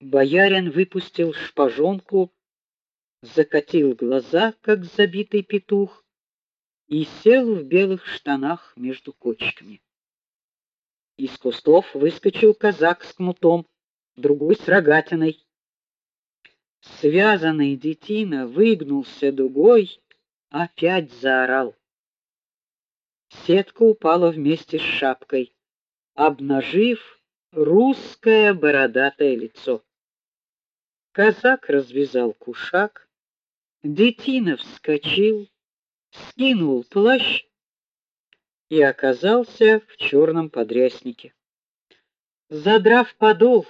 Боярин выпустил шпажонку, закатил глаза, как забитый петух, и сел в белых штанах между кочками. Из кустов выскочил казак с кнутом, другой с рогатиной. Связанный детина выгнулся дугой, опять заорал. Сетка упала вместе с шапкой, обнажив русское бородатое лицо. Казак развязал кушак, детина вскочил, скинул плащ и оказался в черном подряснике. Задрав подол,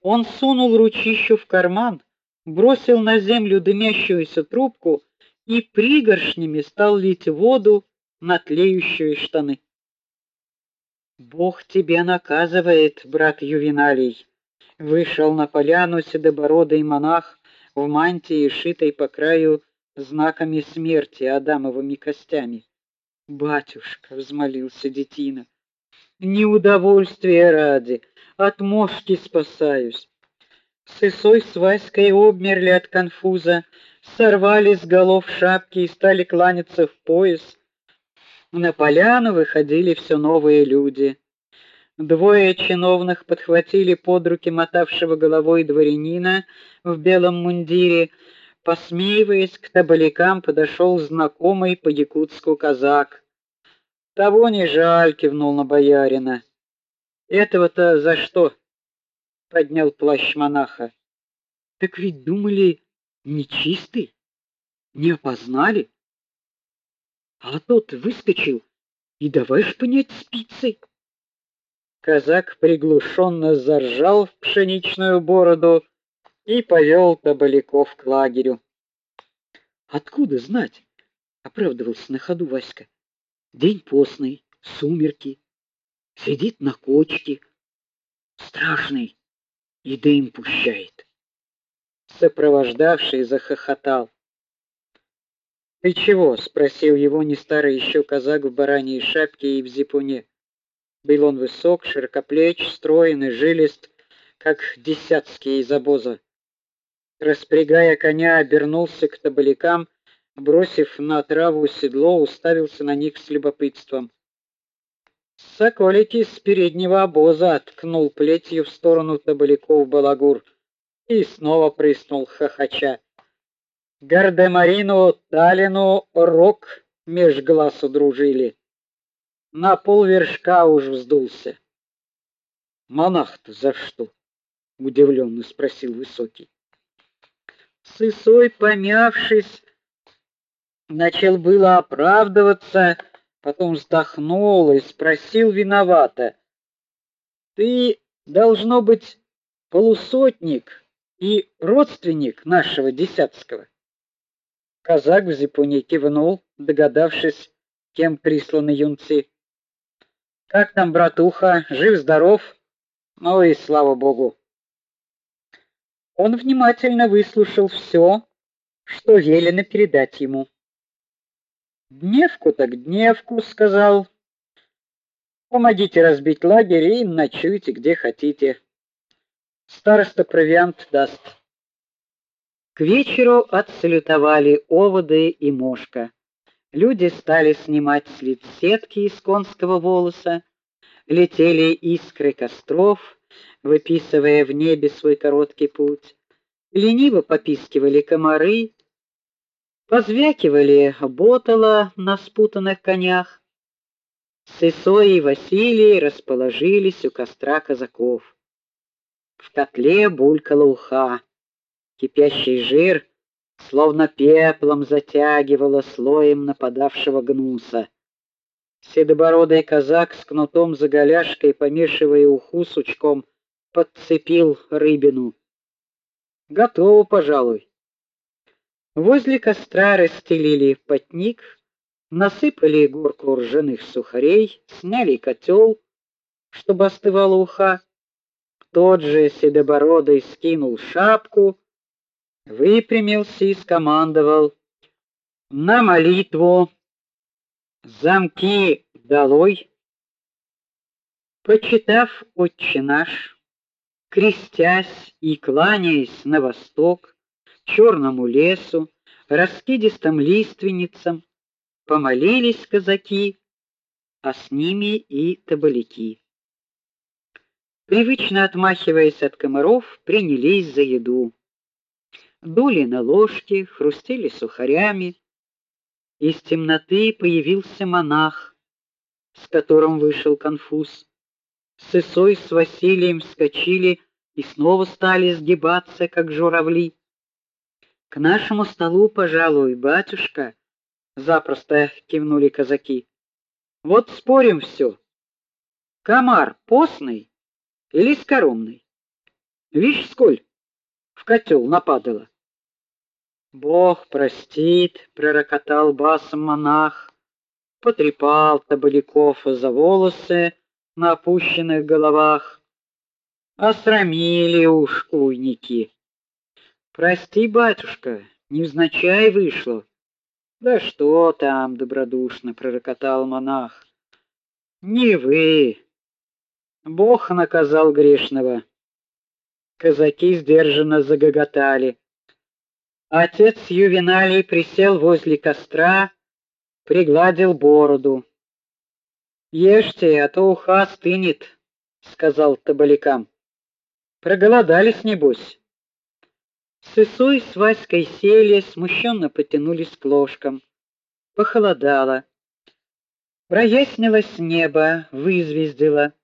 он сунул ручищу в карман, бросил на землю дымящуюся трубку и пригоршнями стал лить воду на тлеющие штаны. Бог тебя наказывает, брат Ювеналий. Вышел на поляну седобородый монах в мантии, шитой по краю знаками смерти адамовыми костями. Батюшка, взмолился детина. Неудовольствие ради, от мошки спасаюсь. Сысой с Васькой обмерли от конфуза, сорвали с голов шапки и стали кланяться в пояс. На поляну выходили все новые люди. Двое чиновных подхватили под руки мотавшего головой дворянина в белом мундире, посмеиваясь к табалякам, подошел знакомый по якутску казак. Того не жаль, кивнул на боярина. Этого-то за что? поднял плащ монаха. Так ведь думали, нечистый, не опознали. А тот выскочил и давай шпынять спицей. Казак приглушенно заржал в пшеничную бороду и повел табаляков к лагерю. Откуда знать? оправдывался на ходу Васька. День постный, сумерки. Сидит на кочке. Страшный и дым пущает. Сопровождавший захохотал. Ты чего? спросил его не старый еще казак в бараньей шапке и в зипуне. Был он высок, широкоплеч, стройный, жилист, как десятский из обоза. Распрягая коня, обернулся к табалякам, бросив на траву седло, уставился на них с любопытством. Соколики с переднего обоза ткнул плетью в сторону табаляков балагур и снова прыснул хохоча. Гардемарину Талину рок меж глаз удружили. На полвершка уж вздулся. Монах-то за что? удивленно спросил высокий. Сысой, помявшись, начал было оправдываться, потом вздохнул и спросил виновато: "Ты должно быть полусотник и родственник нашего десятского?" Казак в зипуне кивнул, догадавшись, кем присланы юнцы. Как там, братуха, жив здоров? Ну и слава богу. Он внимательно выслушал все, что велено передать ему. Дневку так дневку, сказал. Помогите разбить лагерь и ночуйте где хотите. Староста провиант даст. К вечеру отсалютовали оводы и мошка. Люди стали снимать с лиц сетки из конского волоса, летели искры костров, выписывая в небе свой короткий путь. Лениво попискивали комары, позвякивали ботала на спутанных конях. Сысой и Василий расположились у костра казаков. В котле булькала уха. Кипящий жир словно пеплом затягивало слоем нападавшего гнуса. Седобородый казак с кнутом за голяшкой, помешивая уху сучком, подцепил рыбину. Готово, пожалуй. Возле костра расстелили потник, насыпали горку ржаных сухарей, сняли котел, чтобы остывала уха. Тот же седобородый скинул шапку, выпрямился и скомандовал: "На молитву! Замки долой!" Почитав Отче наш, крестясь и кланяясь на восток, черному лесу, раскидистым лиственницам, помолились казаки, а с ними и табаляки. Привычно отмахиваясь от комаров, принялись за еду. Дули на ложки, хрустели сухарями. Из темноты появился монах, с которым вышел конфуз. Сысой с Василием вскочили и снова стали сгибаться, как журавли. К нашему столу, пожалуй, батюшка, запросто кивнули казаки. Вот спорим все. Комар постный или скоромный? Вишь, сколь в котел нападало. Бог простит, пророкотал басом монах, потрепал табаляков за волосы на опущенных головах. Осрамили уж уйники. Прости, батюшка, невзначай вышло. Да что там, добродушно пророкотал монах. Не вы. Бог наказал грешного. Казаки сдержанно загоготали. Отец Ювеналий присел возле костра, пригладил бороду. Ешьте, а то уха стынет, сказал табалякам. Проголодались небось. Сысой с Васькой сели, смущенно потянулись к ложкам. Похолодало. Прояснилось небо, вызвездило.